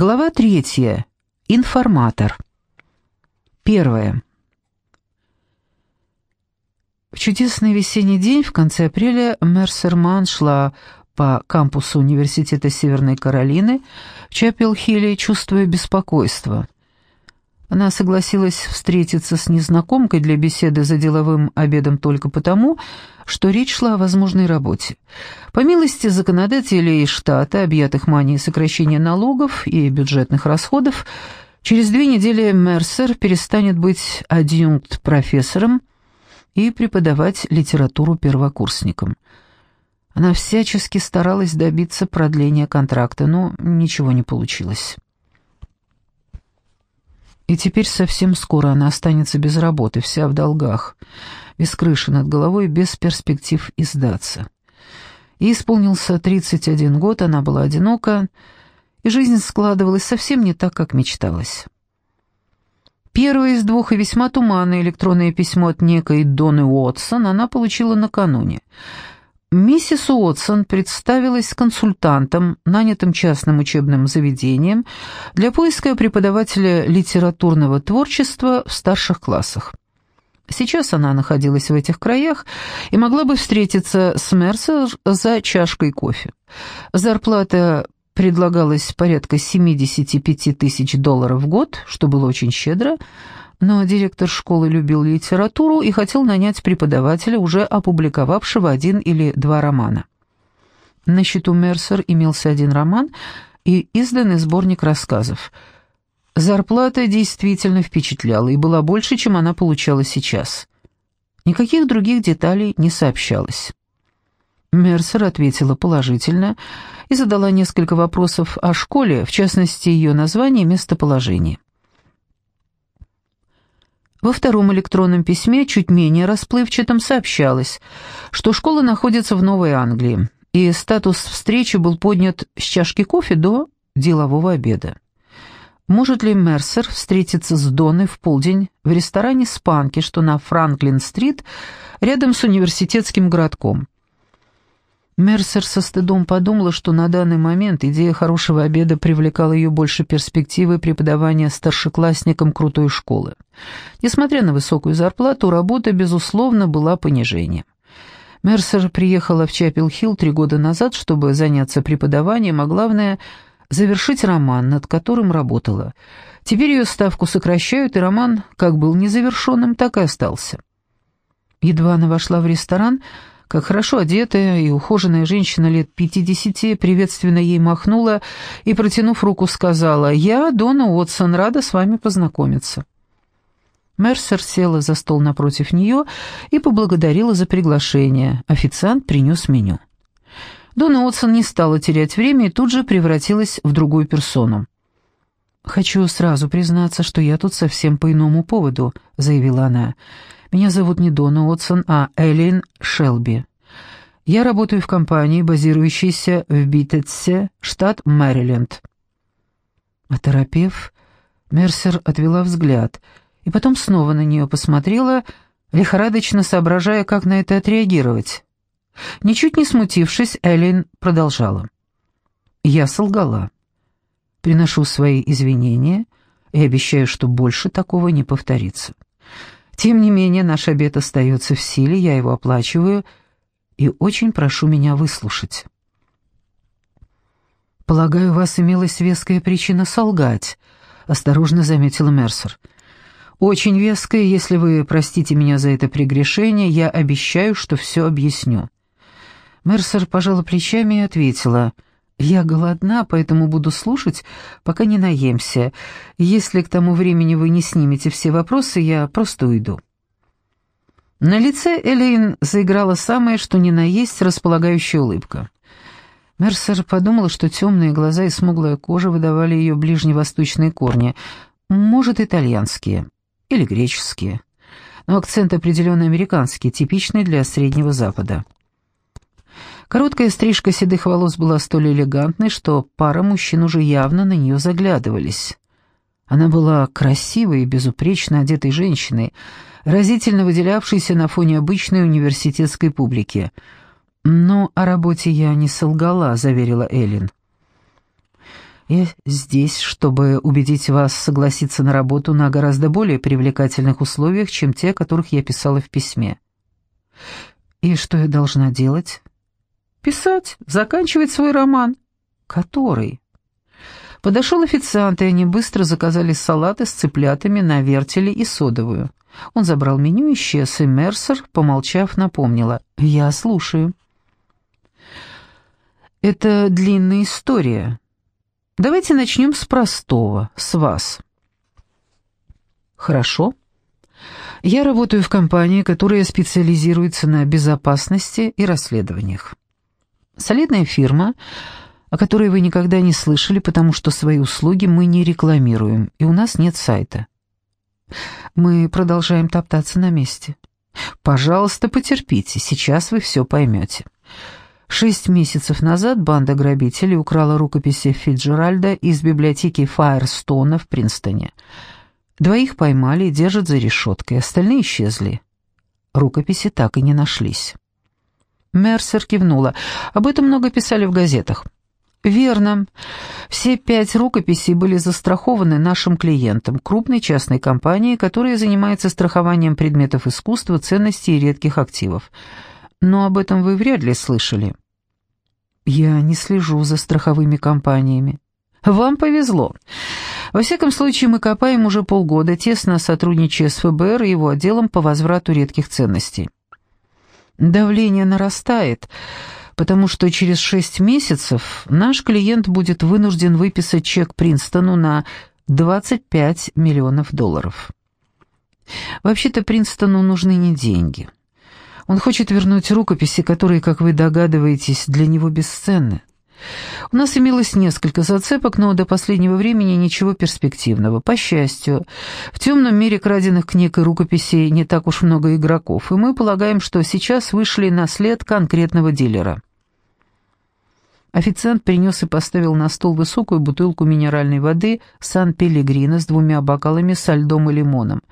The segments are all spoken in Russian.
Глава третья. Информатор. Первое. В чудесный весенний день в конце апреля Мерсерман шла по кампусу Университета Северной Каролины в Чапел-Хилле, чувствуя беспокойство. Она согласилась встретиться с незнакомкой для беседы за деловым обедом только потому, что речь шла о возможной работе. По милости законодателей штата, объятых манией сокращения налогов и бюджетных расходов, через две недели Мерсер перестанет быть адъюнкт-профессором и преподавать литературу первокурсникам. Она всячески старалась добиться продления контракта, но ничего не получилось. И теперь совсем скоро она останется без работы, вся в долгах, без крыши над головой, без перспектив издаться. Ей исполнился 31 год, она была одинока, и жизнь складывалась совсем не так, как мечталось. Первое из двух и весьма туманное электронное письмо от некой Доны Уотсон она получила накануне — Миссис Уотсон представилась консультантом, нанятым частным учебным заведением для поиска преподавателя литературного творчества в старших классах. Сейчас она находилась в этих краях и могла бы встретиться с Мерсер за чашкой кофе. Зарплата предлагалась порядка 75 тысяч долларов в год, что было очень щедро, но директор школы любил литературу и хотел нанять преподавателя, уже опубликовавшего один или два романа. На счету Мерсер имелся один роман и изданный сборник рассказов. Зарплата действительно впечатляла и была больше, чем она получала сейчас. Никаких других деталей не сообщалось. Мерсер ответила положительно и задала несколько вопросов о школе, в частности, ее название и местоположение. Во втором электронном письме, чуть менее расплывчатом, сообщалось, что школа находится в Новой Англии, и статус встречи был поднят с чашки кофе до делового обеда. Может ли Мерсер встретиться с Доной в полдень в ресторане «Спанки», что на Франклин-стрит, рядом с университетским городком? Мерсер со стыдом подумала, что на данный момент идея хорошего обеда привлекала ее больше перспективы преподавания старшеклассникам крутой школы. Несмотря на высокую зарплату, работа, безусловно, была понижением. Мерсер приехала в Чапел-Хилл три года назад, чтобы заняться преподаванием, а главное — завершить роман, над которым работала. Теперь ее ставку сокращают, и роман как был незавершенным, так и остался. Едва она вошла в ресторан — как хорошо одетая и ухоженная женщина лет пятидесяти приветственно ей махнула и, протянув руку, сказала «Я, Дона Уотсон, рада с вами познакомиться». Мерсер села за стол напротив нее и поблагодарила за приглашение. Официант принес меню. Дона Уотсон не стала терять время и тут же превратилась в другую персону. «Хочу сразу признаться, что я тут совсем по иному поводу», — заявила она. Меня зовут не Дона Уотсон, а Эллин Шелби. Я работаю в компании, базирующейся в Битетсе, штат Мэриленд». Оторопев, Мерсер отвела взгляд и потом снова на нее посмотрела, лихорадочно соображая, как на это отреагировать. Ничуть не смутившись, Эллин продолжала. «Я солгала. Приношу свои извинения и обещаю, что больше такого не повторится». Тем не менее, наш обед остается в силе, я его оплачиваю и очень прошу меня выслушать. «Полагаю, у вас имелась веская причина солгать», — осторожно заметила Мерсер. «Очень веская, если вы простите меня за это прегрешение, я обещаю, что все объясню». Мерсер пожала плечами и ответила — «Я голодна, поэтому буду слушать, пока не наемся. Если к тому времени вы не снимете все вопросы, я просто уйду». На лице Элейн заиграла самое, что ни на есть, располагающая улыбка. Мерсер подумала, что темные глаза и смуглая кожа выдавали ее ближневосточные корни, может, итальянские или греческие, но акцент определенно американский, типичный для Среднего Запада. Короткая стрижка седых волос была столь элегантной, что пара мужчин уже явно на нее заглядывались. Она была красивой и безупречно одетой женщиной, разительно выделявшейся на фоне обычной университетской публики. «Но о работе я не солгала», — заверила Эллен. Я здесь, чтобы убедить вас согласиться на работу на гораздо более привлекательных условиях, чем те, о которых я писала в письме. И что я должна делать? Писать, заканчивать свой роман. Который? Подошел официант, и они быстро заказали салаты с цыплятами на вертеле и содовую. Он забрал меню, исчез, и Мерсер, помолчав, напомнила. «Я слушаю». «Это длинная история. Давайте начнем с простого, с вас». «Хорошо. Я работаю в компании, которая специализируется на безопасности и расследованиях. Солидная фирма, о которой вы никогда не слышали, потому что свои услуги мы не рекламируем, и у нас нет сайта. Мы продолжаем топтаться на месте. Пожалуйста, потерпите, сейчас вы все поймете. Шесть месяцев назад банда грабителей украла рукописи Фиджеральда из библиотеки Файерстона в Принстоне. Двоих поймали и держат за решеткой, остальные исчезли. Рукописи так и не нашлись. Мерсер кивнула. Об этом много писали в газетах. «Верно. Все пять рукописей были застрахованы нашим клиентом, крупной частной компанией, которая занимается страхованием предметов искусства, ценностей и редких активов. Но об этом вы вряд ли слышали». «Я не слежу за страховыми компаниями». «Вам повезло. Во всяком случае, мы копаем уже полгода, тесно сотрудничая с ФБР и его отделом по возврату редких ценностей. Давление нарастает» потому что через шесть месяцев наш клиент будет вынужден выписать чек Принстону на 25 миллионов долларов. Вообще-то Принстону нужны не деньги. Он хочет вернуть рукописи, которые, как вы догадываетесь, для него бесценны. У нас имелось несколько зацепок, но до последнего времени ничего перспективного. По счастью, в темном мире краденных книг и рукописей не так уж много игроков, и мы полагаем, что сейчас вышли на след конкретного дилера. Официант принес и поставил на стол высокую бутылку минеральной воды «Сан-Пелегрино» с двумя бокалами со льдом и лимоном.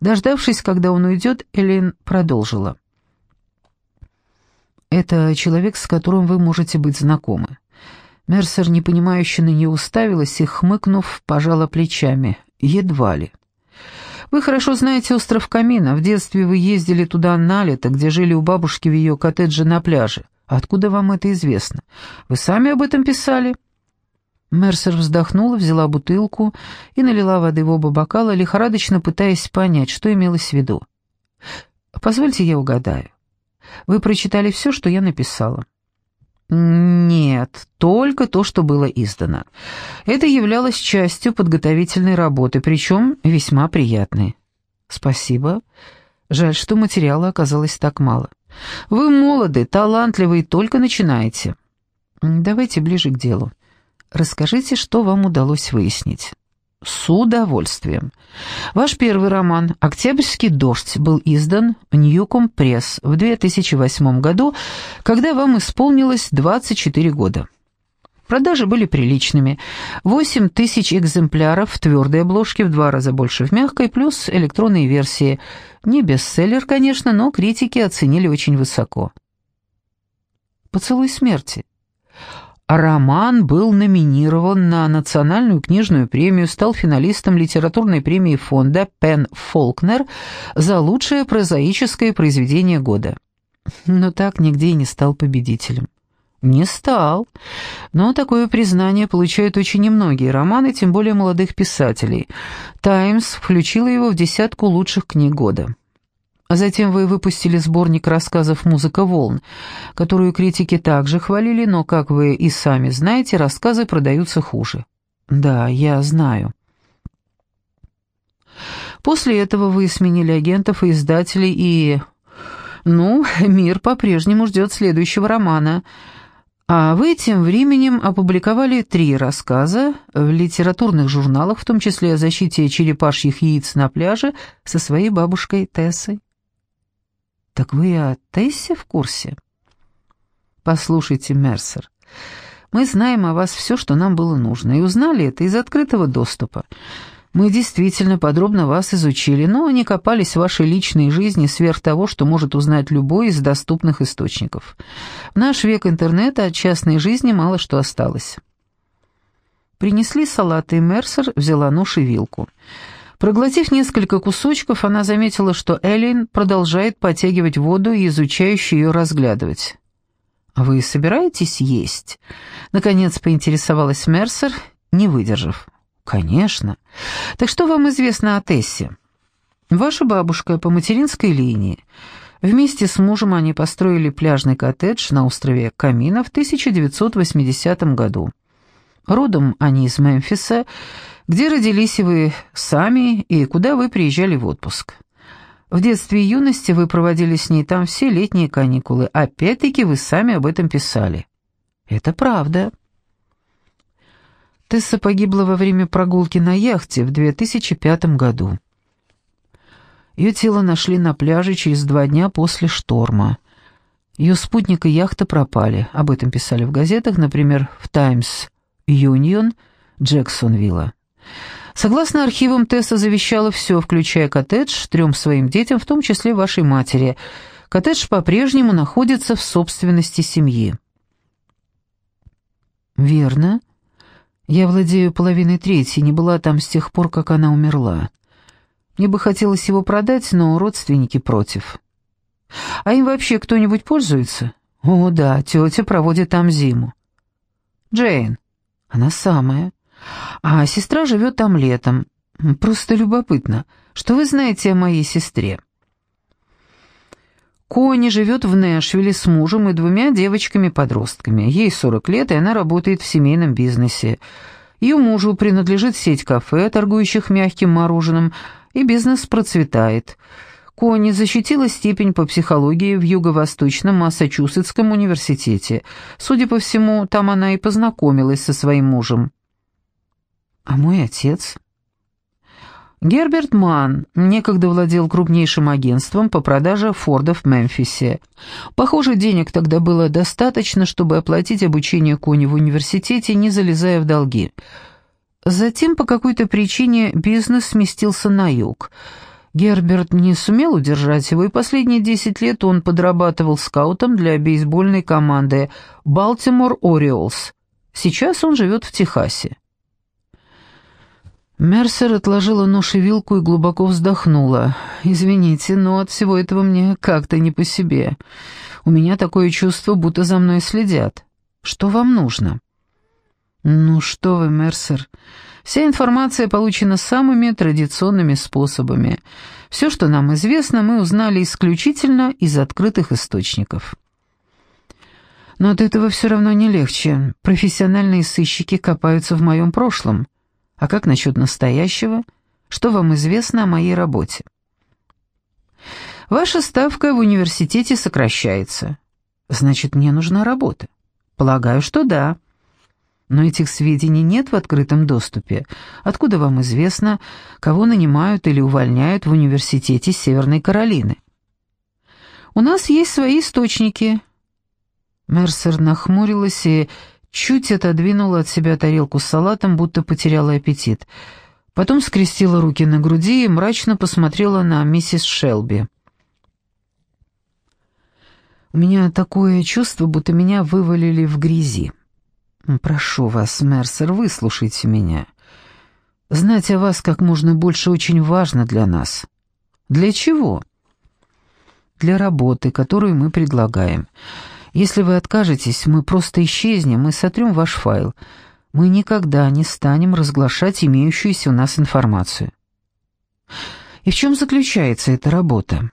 Дождавшись, когда он уйдет, Элин продолжила. «Это человек, с которым вы можете быть знакомы». Мерсер, непонимающе на нее уставилась и, хмыкнув, пожала плечами. «Едва ли». «Вы хорошо знаете остров Камина. В детстве вы ездили туда на лето, где жили у бабушки в ее коттедже на пляже. Откуда вам это известно? Вы сами об этом писали?» Мерсер вздохнула, взяла бутылку и налила воды в оба бокала, лихорадочно пытаясь понять, что имелось в виду. «Позвольте я угадаю. Вы прочитали все, что я написала?» «Нет, только то, что было издано. Это являлось частью подготовительной работы, причем весьма приятной». «Спасибо. Жаль, что материала оказалось так мало». Вы молоды, талантливы и только начинаете. Давайте ближе к делу. Расскажите, что вам удалось выяснить. С удовольствием. Ваш первый роман «Октябрьский дождь» был издан Ньюком Пресс в 2008 году, когда вам исполнилось 24 года. Продажи были приличными. 8 тысяч экземпляров в твердой обложке, в два раза больше в мягкой, плюс электронные версии. Не бестселлер, конечно, но критики оценили очень высоко. «Поцелуй смерти». Роман был номинирован на национальную книжную премию, стал финалистом литературной премии фонда Пен Фолкнер за лучшее прозаическое произведение года. Но так нигде и не стал победителем. Не стал. Но такое признание получают очень немногие романы, тем более молодых писателей. «Таймс» включила его в десятку лучших книг года. А затем вы выпустили сборник рассказов «Музыка волн», которую критики также хвалили, но, как вы и сами знаете, рассказы продаются хуже. Да, я знаю. После этого вы сменили агентов и издателей, и... Ну, мир по-прежнему ждет следующего романа — а вы тем временем опубликовали три рассказа в литературных журналах, в том числе о защите черепашьих яиц на пляже со своей бабушкой Тессой. Так вы о Тессе в курсе? Послушайте, Мерсер, мы знаем о вас все, что нам было нужно, и узнали это из открытого доступа. Мы действительно подробно вас изучили, но не копались в вашей личной жизни сверх того, что может узнать любой из доступных источников. В наш век интернета от частной жизни мало что осталось. Принесли салат, и Мерсер взяла нож и вилку. Проглотив несколько кусочков, она заметила, что Эллен продолжает потягивать воду и изучающе ее разглядывать. «А «Вы собираетесь есть?» Наконец поинтересовалась Мерсер, не выдержав. «Конечно. Так что вам известно о Тессе?» «Ваша бабушка по материнской линии. Вместе с мужем они построили пляжный коттедж на острове Камина в 1980 году. Родом они из Мемфиса, где родились вы сами, и куда вы приезжали в отпуск. В детстве и юности вы проводили с ней там все летние каникулы. Опять-таки вы сами об этом писали. Это правда. Тесса погибла во время прогулки на яхте в 2005 году. Ее тело нашли на пляже через два дня после шторма. Ее спутник и яхта пропали. Об этом писали в газетах, например, в «Таймс Юнион» Джексонвилла. Согласно архивам, Тесса завещала все, включая коттедж, трем своим детям, в том числе вашей матери. Коттедж по-прежнему находится в собственности семьи. «Верно. Я владею половиной третьей, не была там с тех пор, как она умерла. Мне бы хотелось его продать, но родственники против. А им вообще кто-нибудь пользуется? О, да, тетя проводит там зиму. Джейн. Она самая. А сестра живет там летом. Просто любопытно. Что вы знаете о моей сестре?» Кони живет в Нэшвилле с мужем и двумя девочками-подростками. Ей 40 лет, и она работает в семейном бизнесе. Ее мужу принадлежит сеть кафе, торгующих мягким мороженым, и бизнес процветает. Кони защитила степень по психологии в Юго-Восточном Массачусетском университете. Судя по всему, там она и познакомилась со своим мужем. А мой отец? Герберт Манн некогда владел крупнейшим агентством по продаже фордов в Мемфисе. Похоже, денег тогда было достаточно, чтобы оплатить обучение Кони в университете, не залезая в долги. Затем по какой-то причине бизнес сместился на юг. Герберт не сумел удержать его, и последние десять лет он подрабатывал скаутом для бейсбольной команды «Балтимор Ориолс». Сейчас он живет в Техасе. Мерсер отложила нож и вилку и глубоко вздохнула. «Извините, но от всего этого мне как-то не по себе. У меня такое чувство, будто за мной следят. Что вам нужно?» «Ну что вы, Мерсер, вся информация получена самыми традиционными способами. Все, что нам известно, мы узнали исключительно из открытых источников». «Но от этого все равно не легче. Профессиональные сыщики копаются в моем прошлом». А как насчет настоящего? Что вам известно о моей работе? Ваша ставка в университете сокращается. Значит, мне нужна работа. Полагаю, что да. Но этих сведений нет в открытом доступе. Откуда вам известно, кого нанимают или увольняют в университете Северной Каролины? У нас есть свои источники. Мерсер нахмурилась и чуть отодвинула от себя тарелку с салатом, будто потеряла аппетит. Потом скрестила руки на груди и мрачно посмотрела на миссис Шелби. «У меня такое чувство, будто меня вывалили в грязи. Прошу вас, Мерсер, выслушайте меня. Знать о вас как можно больше очень важно для нас. Для чего?» «Для работы, которую мы предлагаем». Если вы откажетесь, мы просто исчезнем и сотрем ваш файл. Мы никогда не станем разглашать имеющуюся у нас информацию. И в чем заключается эта работа?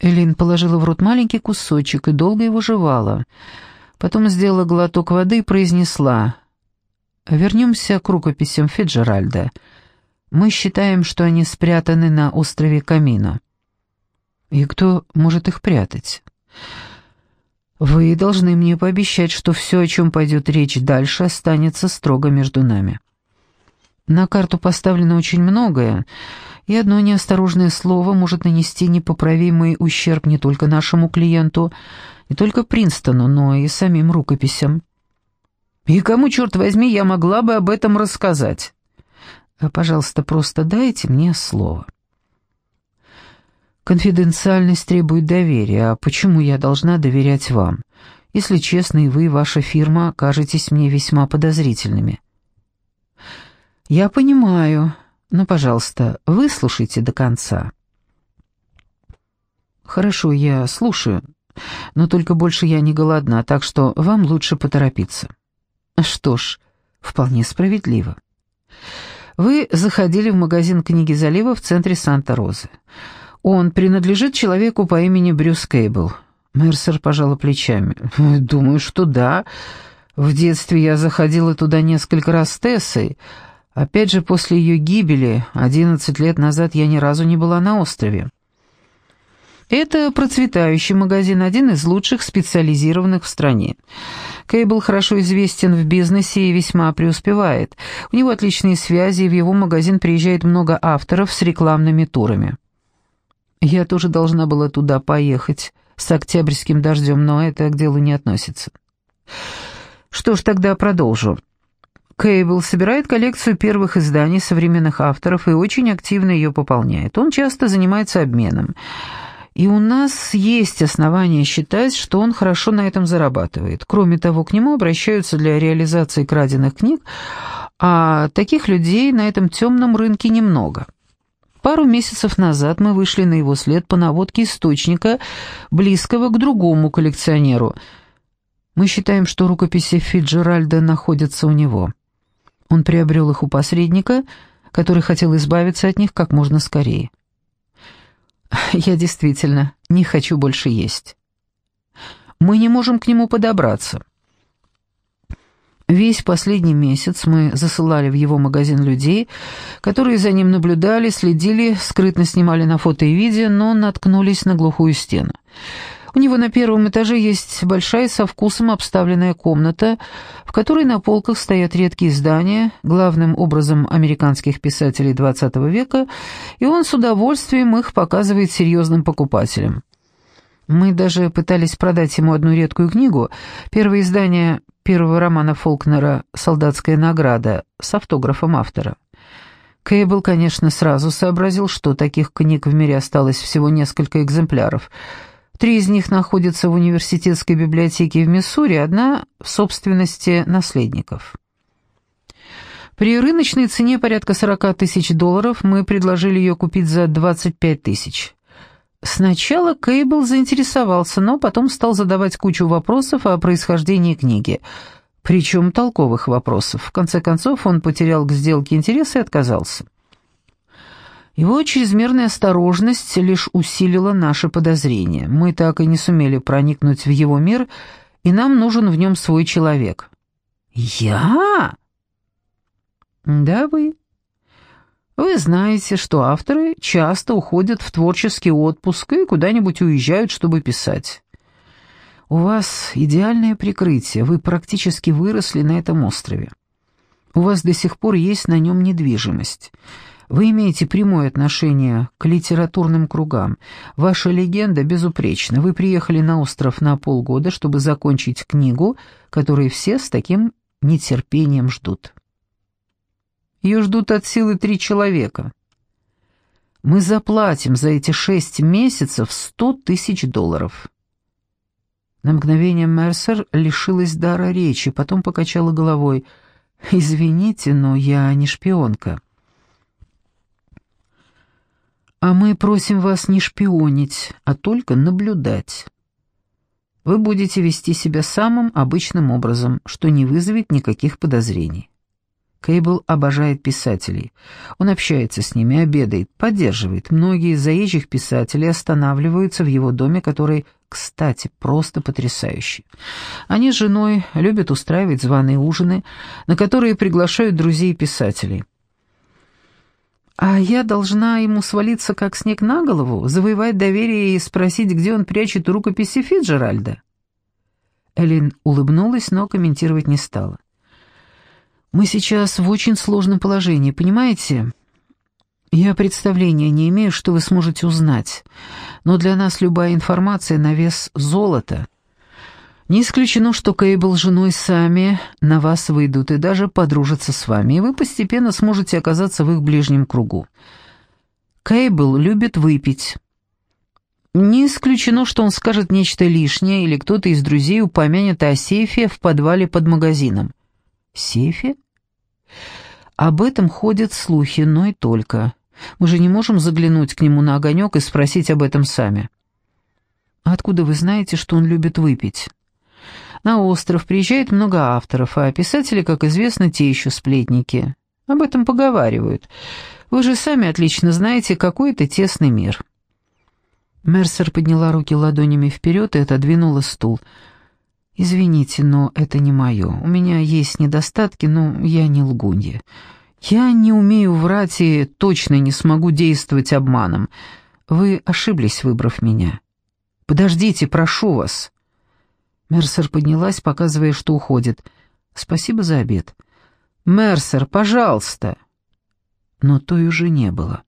Элин положила в рот маленький кусочек и долго его жевала. Потом сделала глоток воды и произнесла. «Вернемся к рукописям Фиджеральда. Мы считаем, что они спрятаны на острове Камино. И кто может их прятать?» Вы должны мне пообещать, что все, о чем пойдет речь дальше, останется строго между нами. На карту поставлено очень многое, и одно неосторожное слово может нанести непоправимый ущерб не только нашему клиенту, не только Принстону, но и самим рукописям. И кому, черт возьми, я могла бы об этом рассказать? Пожалуйста, просто дайте мне слово. Конфиденциальность требует доверия, а почему я должна доверять вам? Если честно, и вы, ваша фирма, кажетесь мне весьма подозрительными. Я понимаю, но, пожалуйста, выслушайте до конца. Хорошо, я слушаю, но только больше я не голодна, так что вам лучше поторопиться. Что ж, вполне справедливо. Вы заходили в магазин книги залива в центре Санта-Розы. Он принадлежит человеку по имени Брюс Кейбл. Мерсер пожала плечами. «Думаю, что да. В детстве я заходила туда несколько раз с Тессой. Опять же, после ее гибели, одиннадцать лет назад, я ни разу не была на острове. Это процветающий магазин, один из лучших специализированных в стране. Кейбл хорошо известен в бизнесе и весьма преуспевает. У него отличные связи, и в его магазин приезжает много авторов с рекламными турами. Я тоже должна была туда поехать с октябрьским дождем, но это к делу не относится. Что ж, тогда продолжу. Кейбл собирает коллекцию первых изданий современных авторов и очень активно ее пополняет. Он часто занимается обменом. И у нас есть основания считать, что он хорошо на этом зарабатывает. Кроме того, к нему обращаются для реализации краденных книг, а таких людей на этом темном рынке немного. Пару месяцев назад мы вышли на его след по наводке источника, близкого к другому коллекционеру. Мы считаем, что рукописи Фиджеральда находятся у него. Он приобрел их у посредника, который хотел избавиться от них как можно скорее. Я действительно не хочу больше есть. Мы не можем к нему подобраться. Весь последний месяц мы засылали в его магазин людей, которые за ним наблюдали, следили, скрытно снимали на фото и видео, но наткнулись на глухую стену. У него на первом этаже есть большая со вкусом обставленная комната, в которой на полках стоят редкие издания, главным образом американских писателей XX века, и он с удовольствием их показывает серьезным покупателям. Мы даже пытались продать ему одну редкую книгу, первое издание первого романа Фолкнера «Солдатская награда» с автографом автора. Кейбл, конечно, сразу сообразил, что таких книг в мире осталось всего несколько экземпляров. Три из них находятся в университетской библиотеке в Миссури, одна в собственности наследников. При рыночной цене порядка 40 тысяч долларов мы предложили ее купить за 25 тысяч. Сначала Кейбл заинтересовался, но потом стал задавать кучу вопросов о происхождении книги. Причем толковых вопросов. В конце концов, он потерял к сделке интерес и отказался. Его чрезмерная осторожность лишь усилила наши подозрения. Мы так и не сумели проникнуть в его мир, и нам нужен в нем свой человек. «Я?» «Да, вы. Вы знаете, что авторы часто уходят в творческий отпуск и куда-нибудь уезжают, чтобы писать. У вас идеальное прикрытие, вы практически выросли на этом острове. У вас до сих пор есть на нем недвижимость. Вы имеете прямое отношение к литературным кругам. Ваша легенда безупречна. Вы приехали на остров на полгода, чтобы закончить книгу, которую все с таким нетерпением ждут. Ее ждут от силы три человека. Мы заплатим за эти шесть месяцев сто тысяч долларов». На мгновение Мерсер лишилась дара речи, потом покачала головой. «Извините, но я не шпионка». «А мы просим вас не шпионить, а только наблюдать. Вы будете вести себя самым обычным образом, что не вызовет никаких подозрений. Кейбл обожает писателей. Он общается с ними, обедает, поддерживает. Многие заезжих писателей останавливаются в его доме, который, кстати, просто потрясающий. Они с женой любят устраивать званые ужины, на которые приглашают друзей писателей. А я должна ему свалиться как снег на голову, завоевать доверие и спросить, где он прячет рукописи Фиджеральда? Эллен улыбнулась, но комментировать не стала. Мы сейчас в очень сложном положении, понимаете? Я представления не имею, что вы сможете узнать, но для нас любая информация на вес золота. Не исключено, что Кейбл с женой сами на вас выйдут и даже подружатся с вами, и вы постепенно сможете оказаться в их ближнем кругу. Кейбл любит выпить. Не исключено, что он скажет нечто лишнее, или кто-то из друзей упомянет о сейфе в подвале под магазином. Сейфе? Об этом ходят слухи, но и только. Мы же не можем заглянуть к нему на огонек и спросить об этом сами. Откуда вы знаете, что он любит выпить? На остров приезжает много авторов, а писатели, как известно, те еще сплетники. Об этом поговаривают. Вы же сами отлично знаете, какой это тесный мир. Мерсер подняла руки ладонями вперед и отодвинула стул. «Извините, но это не мое. У меня есть недостатки, но я не лгунья. Я не умею врать и точно не смогу действовать обманом. Вы ошиблись, выбрав меня. Подождите, прошу вас». Мерсер поднялась, показывая, что уходит. «Спасибо за обед». «Мерсер, пожалуйста!» Но той уже не было.